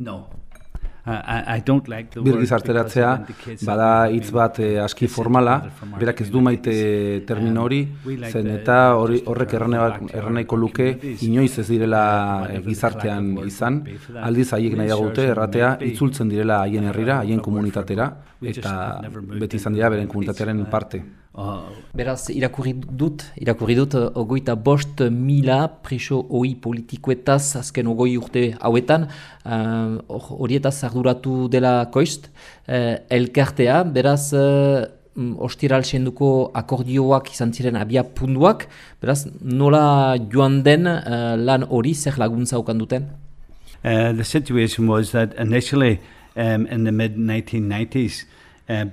No. I, I don't like the Birgizarteratzea bada hitz bat eh, aski formala, berak ez du maite termino hori, zen eta horrek erraneiko luke. inoiz ez direla eh, gizartean izan, aldiz haiek nahiago dute erratea itzultzen direla haien herrira, haien komunitatera, eta beti izan dira beren komunitatearen parte. Uh, Beraz, irakurri dut, irakurri dut, uh, ogoita bost mila preso oi politikoetaz azken ogoi urte hauetan, uh, horietaz uh, arduratu dela koizt, uh, elkartea, beraz, uh, ostiral senduko akordioak izan ziren abia punduak, beraz, nola joan den uh, lan hori zer laguntza okan duten? Uh, the situation was that initially, um, in the mid-1990s, Eh,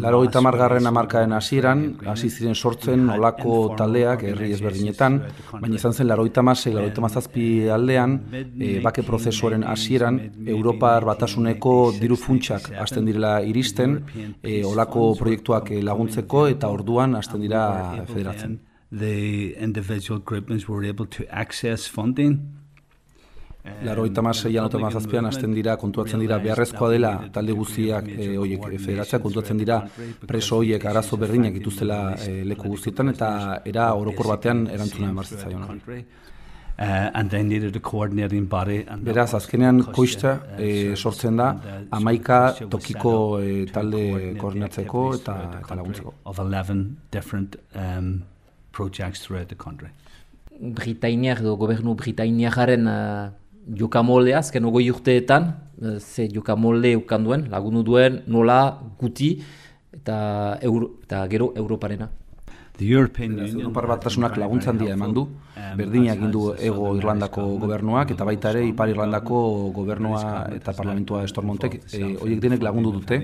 Laro eta margarren amarkaen hasieran, hasi ziren sortzen olako taldeak herri ezberdinetan, baina izan zen laro eta masei, laro eta mazazpi aldean, e, bake prozesuaren hasieran, Europar batasuneko diru funtsak hasten direla iristen, e, olako proiektuak laguntzeko eta orduan hasten dira federatzen. The individual groupings were able to access funding Laro eta maseian eta mazazpian hasten dira, kontuatzen dira, beharrezkoa dela talde guztiak e, oiek federatzea, kontuatzen dira preso oiek arazo berdinak ituztela e, leku guztietan, eta era orokor batean erantzuna emartzitza joan. Uh, and they needed a coordinating body. Beraz, azkenean koista e, sortzen da, amaika tokiko e, talde koordinatzeko eta, eta laguntzeko. Of 11 different um, projects throughout the country. Britainiak, gobernu Britainiakaren uh, jokamolde azken ogoi urteetan, eh, ze jokamolde eukan duen, lagundu duen, nola, guti, eta, euro, eta gero Europarena. Europar batasunak laguntzan dira eman du, um, berdina egin du ego Irlandako gobernuak, eta baita ere Ipar Irlandako gobernua eta parlamentua Estormontek, e, horiek denek lagundu dute,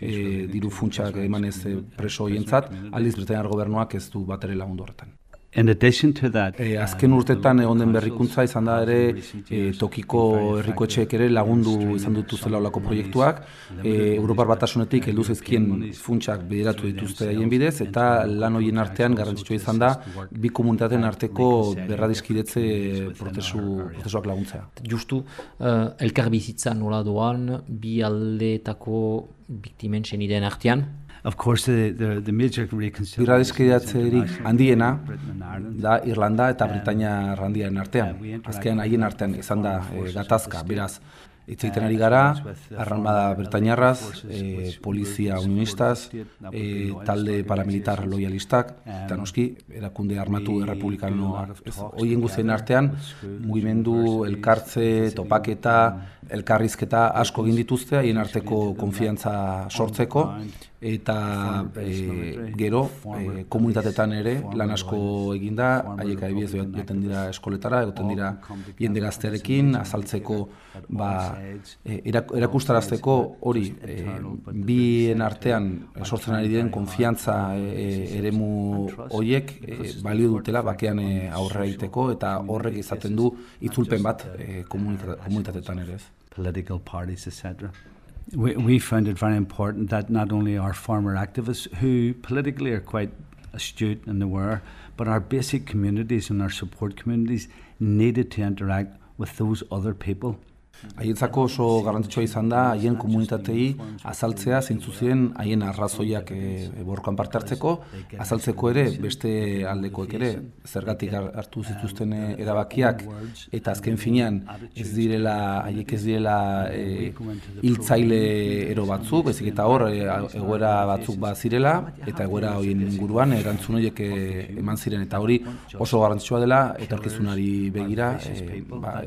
e, diru funtsak emanez preso hoientzat, aldiz Britainiar gobernuak ez du bat ere lagundu horretan. In addition to that, e, azken urtetan egon den berrikuntza izan da ere e, tokiko herrikoetxeek ere lagundu izan dutu zela olako proiektuak. E, Europar batasunetik heldu zaizkien funtsak bideratu dituzte haien bidez eta lan horien artean garrantzitsua izan da bi komunitateen arteko berradiskidetze prozesu prozesuak laguntzea. Justu uh, elkar bizitza nola doan bi aldeetako biktimen senideen artean Of course, the, the, the major handiena da Irlanda eta Britania handiaren artean. Azkean haien artean izan da e, gatazka, beraz. Itzaiten ari gara, arrambada Britainiarraz, e, polizia unionistaz, e, talde paramilitar loyalistak, eta noski, erakunde armatu errepublikano hoien guzien artean, mugimendu, elkartze, topaketa, elkarrizketa asko egin dituzte, haien arteko konfiantza sortzeko, eta e, gero e, komunitatetan ere lan asko eginda, haiek adibidez joten dira eskoletara, egoten dira jende gaztearekin, azaltzeko ba, e, erakustarazteko hori e, bien artean sortzen ari diren konfiantza e, eremu horiek e, balio dutela bakean e, aurrera egiteko eta horrek izaten du itzulpen bat e, komunitatetan ere. Political parties, etc we, we found it very important that not only our former activists, who politically are quite astute and aware, but our basic communities and our support communities needed to interact with those other people Haientzako oso garrantzitsua izan da haien komunitatei azaltzea zeintzu ziren haien arrazoiak e, borrokan parte hartzeko, azaltzeko ere beste aldekoek ere zergatik hartu zituzten eh, erabakiak. Eta azken finean ez direla haiek ez direla e, hiltzaile ero batzuk, bezik eta hor egoera batzuk bat zirela eta egoera horien inguruan erantzun horiek eman ziren. Eta hori oso garrantzitsua dela etorkizunari begira e, ba,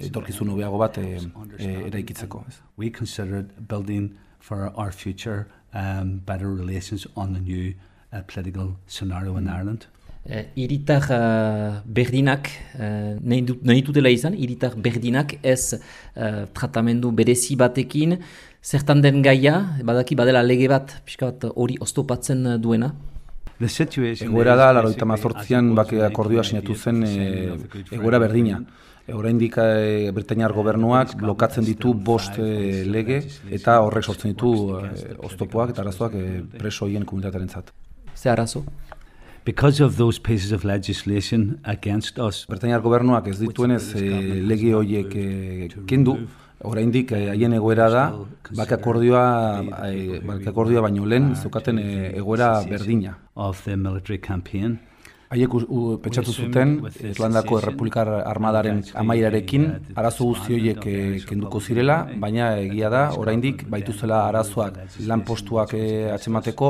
etorkizun hobeago bat e, e, eraikitzeko. We considered building for our future um, better relations on the new uh, political scenario in mm. Ireland. Uh, iritar uh, berdinak, uh, nahi dutela izan, iritar berdinak ez uh, tratamendu berezi batekin, zertan den gaia, badaki badela lege bat, pixka bat hori oztopatzen duena? Egoera da, laro eta mazortzian bake akordioa sinatu zen egoera berdina. Oraindik e, Britainiar gobernuak blokatzen ditu bost e, lege eta horrek sortzen ditu e, oztopoak eta arazoak e, preso hien komunitatearen zat. Ze arazo? Because of those pieces of legislation against us. Britainiar gobernuak ez dituenez e, lege horiek e, kendu, oraindik haien egoera da bake akordioa bake akordioa baino lehen zukaten egoera berdina. Of the military campaign. Haiek pentsatu zuten Irlandako Errepublikar Armadaren amaiarekin arazo guzti horiek kenduko zirela, baina egia da, oraindik baituzela arazoak lan postuak atxemateko,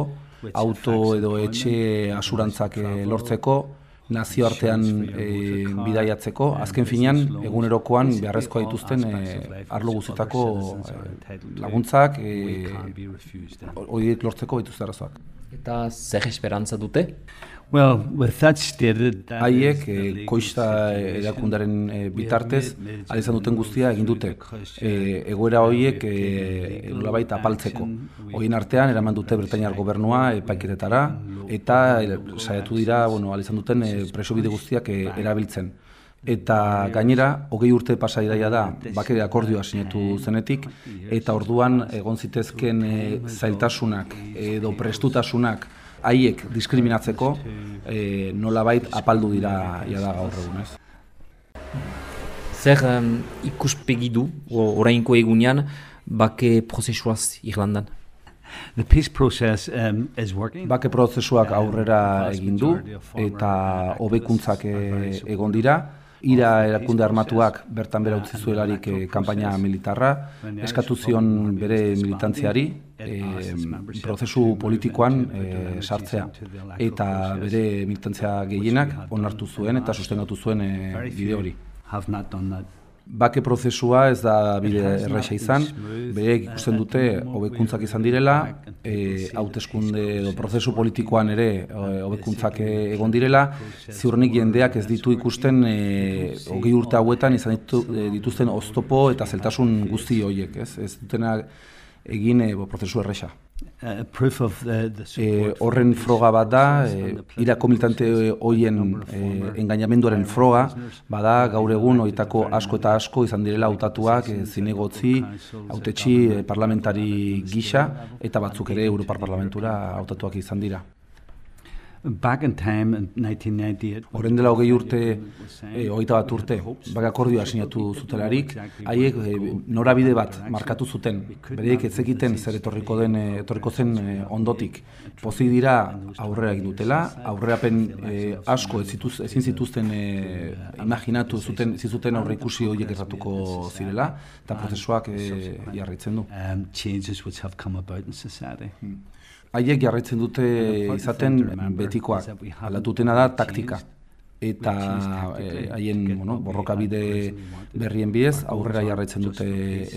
auto edo etxe asurantzak lortzeko, nazioartean e, bidaiatzeko, azken finean, egunerokoan beharrezkoa dituzten e, arlo guztietako laguntzak, e, horiek lortzeko dituzte arazoak. Eta zer esperantza dute? Well, with that stated, haiek eh, koista erakundaren eh, bitartez izan duten guztia egin dute. Eh, egoera horiek eh, nolabait apaltzeko. Hoien artean eraman dute Britainiar gobernua epaiketetara eta saiatu dira, bueno, izan duten eh, preso bide guztiak eh, erabiltzen. Eta gainera, hogei urte pasaidaia da, bakere akordioa sinatu zenetik, eta orduan egon zitezken eh, zailtasunak edo prestutasunak haiek diskriminatzeko e, nolabait apaldu dira jada gaur egun, ez? Zer um, ikuspegi du, orainko egunean, bake prozesuaz Irlandan? The peace process um, is working. Bake prozesuak aurrera egin du eta hobekuntzak e, egon dira ira erakunde armatuak bertan bera utzi zuelarik e, kanpaina militarra, eskatu zion bere militantziari e, prozesu politikoan e, sartzea. Eta bere militantzia gehienak onartu zuen eta sustengatu zuen e, bide hori bake prozesua ez da bide erresa izan, bere ikusten dute hobekuntzak izan direla, e, hauteskunde edo prozesu politikoan ere e, hobekuntzak egon direla, ziurrenik jendeak ez ditu ikusten e, hogei urte hauetan izan ditu, e, dituzten oztopo eta zeltasun guzti horiek, ez, ez dutena egin e, prozesu erresa. E, horren froga bat da, e, irako militante hoien e, engainamenduaren froga, bada gaur egun oitako asko eta asko izan direla hautatuak e, zinegotzi, hautetxi e, parlamentari gisa, eta batzuk ere Europar Parlamentura hautatuak izan dira. Back in time in 1998. Horren dela hogei urte, eh, hogeita bat urte, bak akordioa sinatu zutelarik, haiek eh, norabide bat markatu zuten, bereik etzekiten zer etorriko den eh, etorriko zen eh, ondotik. Pozik dira aurrera egin dutela, aurrerapen eh, asko ez zituz, ezin zituzten eh, imaginatu zuten zizuten aurre ikusi horiek erratuko zirela, eta prozesuak eh, jarraitzen du. Um, changes which have come about in society. Hmm haiek jarraitzen dute izaten betikoak. Alatutena da taktika. Eta eh, haien bueno, borrokabide berrien bidez aurrera jarraitzen dute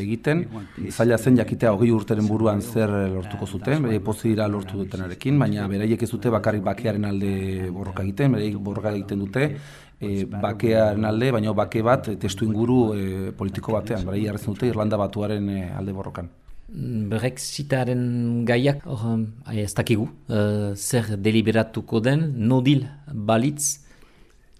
egiten. Zaila zen jakitea hogei urteren buruan zer lortuko zuten, bere pozi dira lortu dutenarekin, baina beraiek ez dute bakarrik bakearen alde borroka egiten, beraiek borroka egiten dute e, bakearen alde, baina bake bat testu inguru e, politiko batean, beraiek jarraitzen dute Irlanda batuaren alde borrokan. Brexitaren gaiak, or, ez dakigu, uh, zer deliberatuko den, no deal balitz,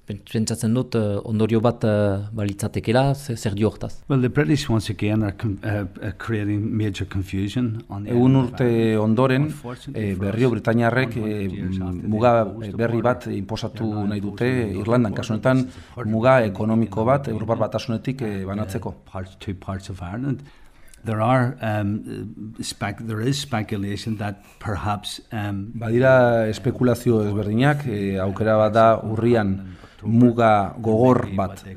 pentsatzen dut uh, ondorio bat uh, balitzatekela, zer dio hortaz. Well, the British once again are uh, uh, creating major confusion. On Egun urte ondoren, eh, berrio Britainiarrek eh, muga berri bat imposatu nahi dute Irlandan, kasunetan muga ekonomiko bat, Europar batasunetik eh, banatzeko. Parts, two parts of Ireland there are um, spec there is speculation that perhaps um, badira espekulazio ezberdinak e, aukera bat da urrian muga gogor bat e,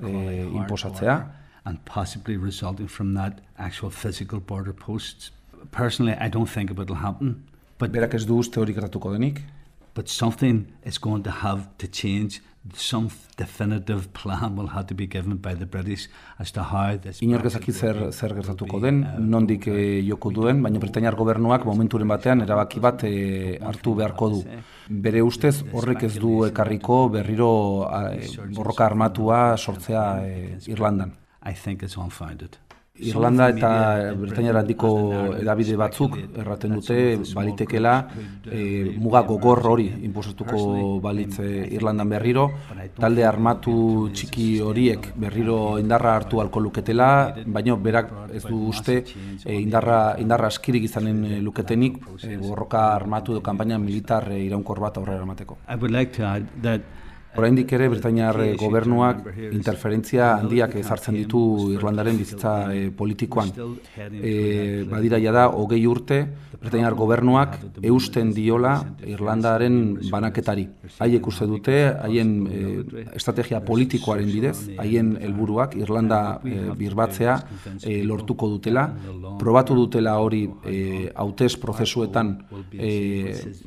inposatzea. and possibly resulting from that actual physical border posts. Personally i don't think it will happen but berak ez du uste hori gertatuko denik? but something is going to have to change some definitive plan will have to be given by the British as to how this Inork ezaki zer zer gertatuko den, nondik e, joko duen, baina Britainiar gobernuak momenturen batean erabaki bat e, hartu beharko du. Bere ustez horrek ez du ekarriko berriro e, borroka armatua sortzea e, Irlandan. I think it's unfounded. Irlanda eta Britainiara handiko edabide batzuk erraten dute balitekela e, muga gogor hori inposatuko balitze Irlandan berriro. talde armatu txiki horiek berriro indarra hartu alko luketela baina berak ez du uste e, indarra, indarra askirik izanen luketenik e, borroka armatu edo kanpaina militar iraunkor bat aurrera emateko I would like to add that Oraindik ere Britainiar gobernuak interferentzia handiak ezartzen ditu Irlandaren bizitza e, politikoan. E, badira ja da hogei urte Britainiar gobernuak eusten diola Irlandaren banaketari. Haiek uste dute haien e, estrategia politikoaren bidez, haien helburuak Irlanda e, birbatzea e, lortuko dutela, probatu dutela hori e, hautez prozesuetan e,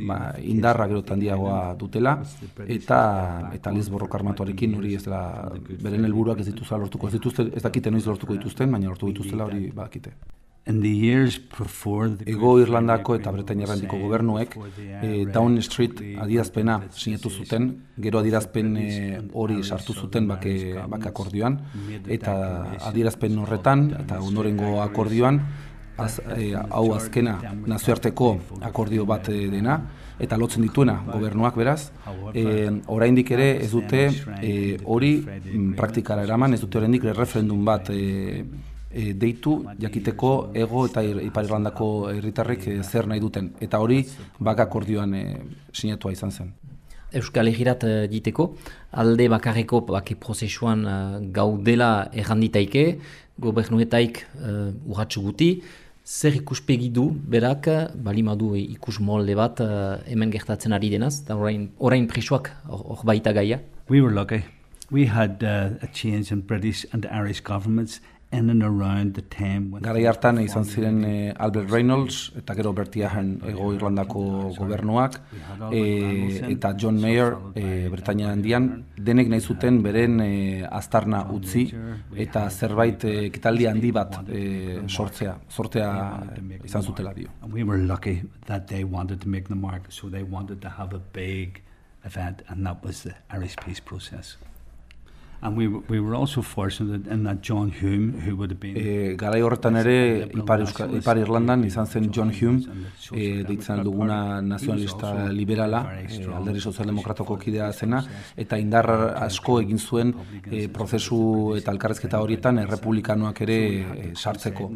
ba, indarra gero handiagoa dutela. eta eta liz borrok armatuarekin hori ez dela beren helburuak ez dituzela lortuko ez dituzte ez dakite noiz lortuko dituzten baina lortu dituztela hori badakite. Ego Irlandako eta Bretaña Errandiko gobernuek e, Down Street adierazpena sinatu zuten, gero adierazpen eh, hori sartu zuten bake, bake akordioan, eta adierazpen horretan eta ondorengo akordioan, az, e, hau azkena nazioarteko akordio bat dena, eta lotzen dituena gobernuak beraz, e, oraindik ere ez dute hori mm, praktikara eraman, ez dute oraindik referendum bat e, e, deitu jakiteko ego eta Ipar Irlandako herritarrek e, zer nahi duten. Eta hori bak akordioan e, sinatua izan zen. Euskal Egirat uh, diteko, alde bakarreko bake prozesuan uh, gaudela erranditaike, gobernuetaik uh, urratxu guti, zer ikuspegi du berak, balimadu ikus molde bat uh, hemen gertatzen ari denaz, eta orain, orain presuak hor baita gaia? We were lucky. We had uh, a change in British and Irish governments in and around the time when Garai hartan izan ziren eh, Albert Reynolds eta gero Bertie Ahern ego Irlandako gobernuak e, eta John Mayer e, Britania handian denek nahi zuten beren e, aztarna utzi eta zerbait ekitaldi handi bat sortzea sortea izan zutela dio. We were lucky that they wanted to make the mark so they wanted to have a big event and that was the Irish peace process. And we, we were also fortunate in that John Hume, who would have been... E, garai horretan ere, Ipar, Euska, Ipar Irlandan izan zen John Hume, e, deitzen duguna nazionalista liberala, e, alderi sozialdemokratoko kidea zena, eta indar asko egin zuen e, prozesu eta alkarrezketa horietan errepublikanoak ere e, sartzeko.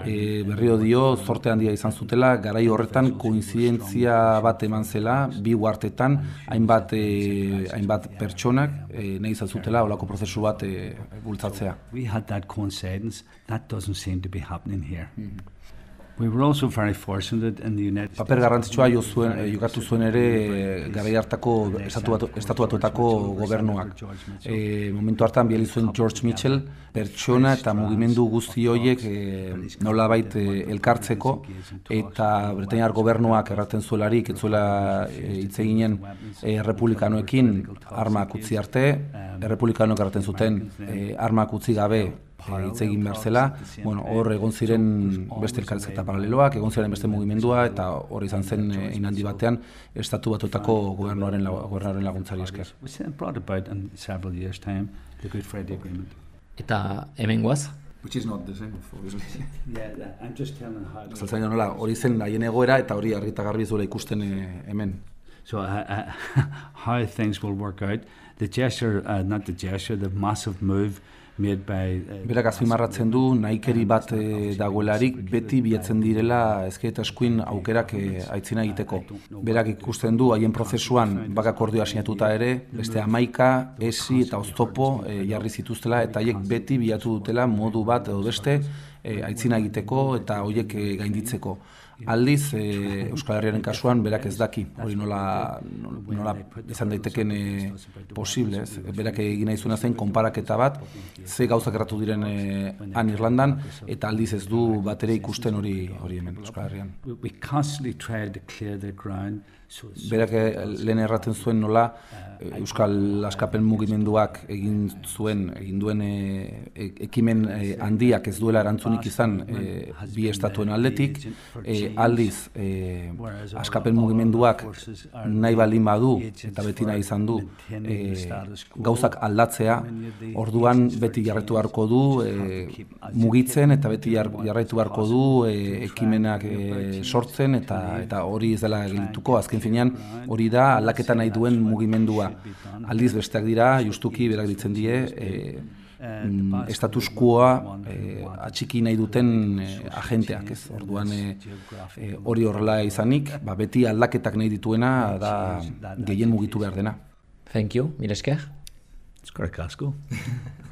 E, berrio dio, zorte handia izan zutela, garai horretan koinzidentzia bat eman zela, bi huartetan, hainbat, e, hainbat pertsonak, e, nahi izan zutela, olako prozesu bat e, bultzatzea. We had that coincidence. That doesn't seem to be happening here. Mm -hmm. Paper garrantzitsua jo zuen eh, jokatu zuen ere eh, garai hartako estatu batuetako gobernuak. E, momentu hartan biali zuen George Mitchell pertsona eta mugimendu guzti horiek e, nolabait elkartzeko eta Britainiar gobernuak erraten zuelarik ez zuela hitz e, eginen e, republikanoekin armak utzi arte, errepublikanoek erraten zuten e, armak utzi gabe hitz egin behar zela, bueno, hor egon ziren beste elkarrezketa paraleloak, egon ziren beste mugimendua, eta hor izan zen eh, inandi batean, estatu batutako gobernuaren, gobernuaren laguntzari esker. Eta hemen guaz? Which is not the same, obviously. yeah, I'm just telling how... Zaltzen nola, hori zen haien egoera eta hori argita garbi zuela ikusten eh, hemen. So uh, uh, how things will work out. The gesture, uh, not the gesture, the massive move Berak azpimarratzen du nahikeri bat e, dagoelarik beti bietzen direla ezke eta eskuin aukerak e, aitzina egiteko. Berak ikusten du haien prozesuan bakakordioa sinatuta ere, beste amaika, esi eta oztopo e, jarri zituztela eta haiek beti biatu dutela modu bat edo beste e, aitzina egiteko eta horiek e, gainditzeko. Aldiz, e, Euskal Herriaren kasuan, berak ez daki, hori nola, nola izan daiteken e, posible, ez? berak egin nahi zen konparaketa bat, ze gauzak erratu diren e, han Irlandan, eta aldiz ez du bat ere ikusten hori hori hemen Euskal Herrian. Berak lehen erraten zuen nola, Euskal Askapen mugimenduak egin zuen, egin duen e, ekimen handiak ez duela erantzunik izan e, bi estatuen aldetik, e, aldiz e, askapen mugimenduak nahi baldin badu eta beti nahi izan du e, gauzak aldatzea orduan beti jarretu beharko du e, mugitzen eta beti jarraitu beharko du e, ekimenak e, sortzen eta eta hori ez dela egituko azken finean hori da aldaketa nahi duen mugimendua. aldiz besteak dira justuki berak ditzen die e, mm, estatus quoa eh, atxiki nahi duten eh, agenteak, ez? Orduan eh, eh, hori horrela izanik, ba, beti aldaketak nahi dituena da gehien mugitu behar dena. Thank you, mil esker. Eskerrik asko.